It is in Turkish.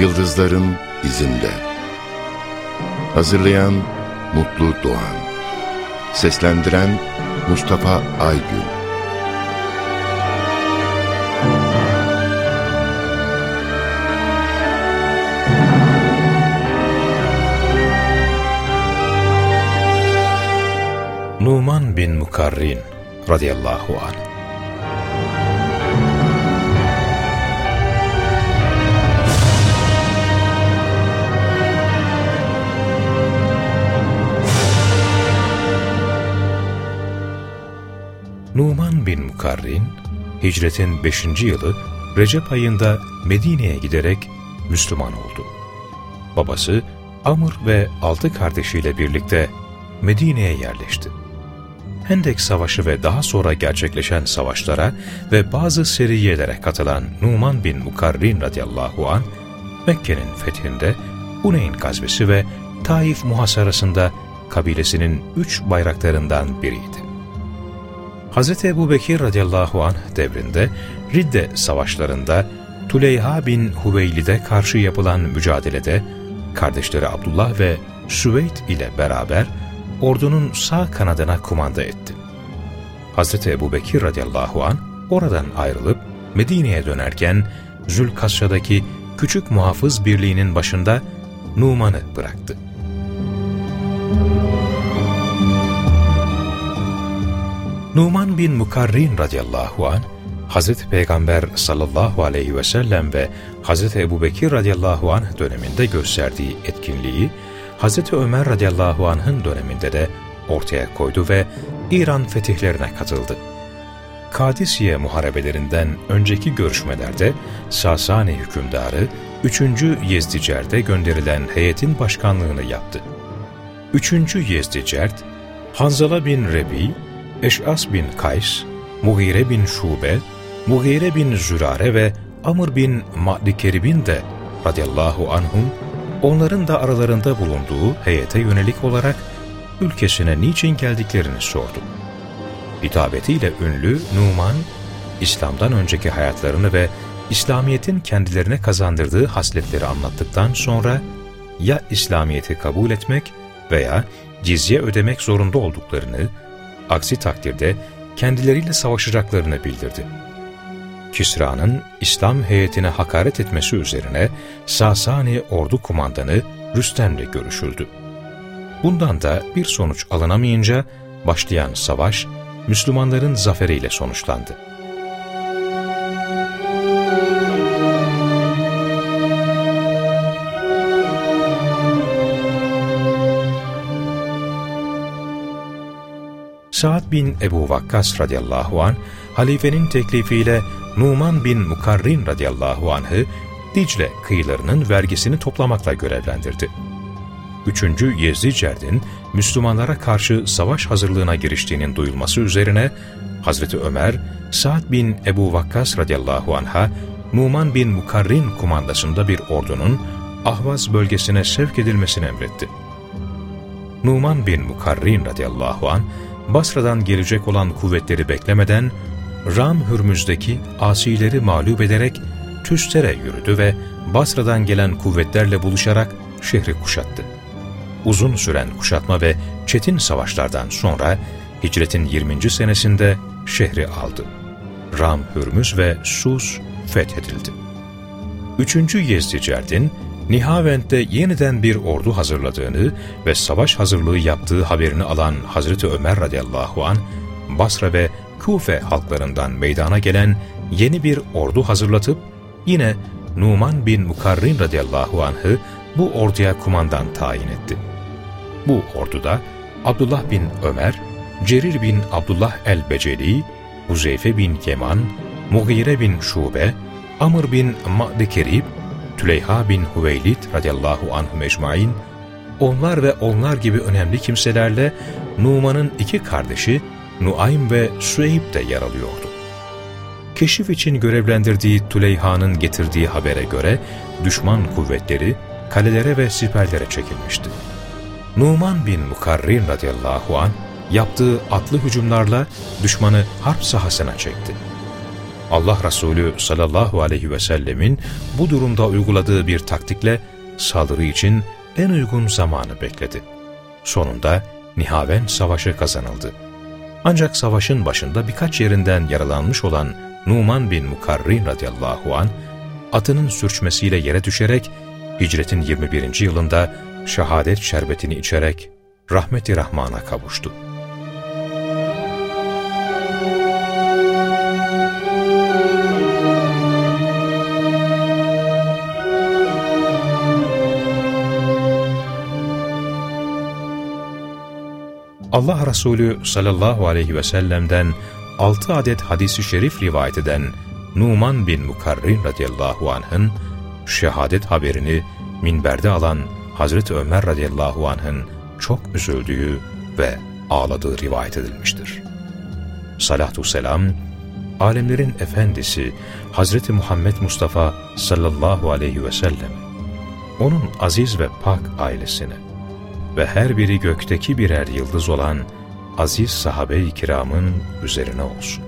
Yıldızların izinde. Hazırlayan Mutlu Doğan. Seslendiren Mustafa Aygün. Numan bin Mukarrin radıyallahu anh Numan bin Mukarrin, hicretin 5. yılı Recep ayında Medine'ye giderek Müslüman oldu. Babası Amr ve altı kardeşiyle birlikte Medine'ye yerleşti. Hendek Savaşı ve daha sonra gerçekleşen savaşlara ve bazı seriyelere katılan Numan bin Mukarrin radıyallahu an Mekke'nin fethinde Huneyn gazvesi ve Taif muhasarasında kabilesinin üç bayraklarından biriydi. Hz. Ebu Bekir radıyallahu anh devrinde Ridde savaşlarında Tuleyha bin Hüveylid'e karşı yapılan mücadelede kardeşleri Abdullah ve Süveyd ile beraber ordunun sağ kanadına kumanda etti. Hz. Ebu Bekir radıyallahu an oradan ayrılıp Medine'ye dönerken Zülkasya'daki küçük muhafız birliğinin başında Numan'ı bıraktı. Numan bin Mukarrin radıyallahu an Hazreti Peygamber sallallahu aleyhi ve sellem ve Hazreti Ebu Bekir radıyallahu anh döneminde gösterdiği etkinliği Hazreti Ömer radıyallahu anh'ın döneminde de ortaya koydu ve İran fetihlerine katıldı. Kadisiye muharebelerinden önceki görüşmelerde Sasani hükümdarı 3. Yezdicer'de gönderilen heyetin başkanlığını yaptı. 3. Yezdicert, Hanzala bin Rebi, Eş'as bin Kays, Mughire bin Şube, Mughire bin Zürare ve Amr bin Ma'dikeribin de radıyallahu anhum onların da aralarında bulunduğu heyete yönelik olarak ülkesine niçin geldiklerini sordu. Hitabetiyle ünlü Numan, İslam'dan önceki hayatlarını ve İslamiyet'in kendilerine kazandırdığı hasletleri anlattıktan sonra ya İslamiyet'i kabul etmek veya cizye ödemek zorunda olduklarını, aksi takdirde kendileriyle savaşacaklarını bildirdi. Kisra'nın İslam heyetine hakaret etmesi üzerine Sasani ordu kumandanı Rüstem'le görüşüldü. Bundan da bir sonuç alınamayınca başlayan savaş Müslümanların zaferiyle sonuçlandı. Sa'd bin Ebu Vakkas radıyallahu an halifenin teklifiyle Numan bin Mukarrin radıyallahu anh'ı Dicle kıyılarının vergisini toplamakla görevlendirdi. 3. Yezdicerd'in Müslümanlara karşı savaş hazırlığına giriştiğinin duyulması üzerine Hazreti Ömer, Sa'd bin Ebu Vakkas radıyallahu anh'a Numan bin Mukarrin kumandasında bir ordunun Ahvaz bölgesine sevk edilmesini emretti. Numan bin Mukarrin radıyallahu an Basra'dan gelecek olan kuvvetleri beklemeden Ram Hürmüz'deki asileri mağlup ederek Tüster'e yürüdü ve Basra'dan gelen kuvvetlerle buluşarak şehri kuşattı. Uzun süren kuşatma ve çetin savaşlardan sonra hicretin 20. senesinde şehri aldı. Ram, Hürmüz ve Sus fethedildi. 3. Yezdicerdin, Nihavend'de yeniden bir ordu hazırladığını ve savaş hazırlığı yaptığı haberini alan Hazreti Ömer radıyallahu an Basra ve Kufe halklarından meydana gelen yeni bir ordu hazırlatıp yine Numan bin Mukarrin radıyallahu anh'ı bu orduya kumandan tayin etti. Bu orduda Abdullah bin Ömer, Cerir bin Abdullah el-Beceli, Huzeyfe bin Keman, Mughire bin Şube, Amr bin Ma'di Kerib, Tüleyha bin Hüveylid radıyallahu anhum ecmain, onlar ve onlar gibi önemli kimselerle Numan'ın iki kardeşi Nuaym ve Süeyb de yer alıyordu. Keşif için görevlendirdiği Tüleyha'nın getirdiği habere göre düşman kuvvetleri kalelere ve siperlere çekilmişti. Numan bin Mukarrin radıyallahu an yaptığı atlı hücumlarla düşmanı harp sahasına çekti. Allah Resulü sallallahu aleyhi ve sellemin bu durumda uyguladığı bir taktikle saldırı için en uygun zamanı bekledi. Sonunda Nihaven Savaşı kazanıldı. Ancak savaşın başında birkaç yerinden yaralanmış olan Numan bin Mukarrin radıyallahu an atının sürçmesiyle yere düşerek hicretin 21. yılında şehadet şerbetini içerek rahmeti rahmana kavuştu. Allah Resulü sallallahu aleyhi ve sellem'den altı adet hadisi şerif rivayet eden Numan bin Mukarrin radıyallahu anh'ın şehadet haberini minberde alan Hazreti Ömer radıyallahu anh'ın çok üzüldüğü ve ağladığı rivayet edilmiştir. Salatü selam, alemlerin efendisi Hazreti Muhammed Mustafa sallallahu aleyhi ve sellem, onun aziz ve pak ailesine ve her biri gökteki birer yıldız olan aziz sahabe-i kiramın üzerine olsun.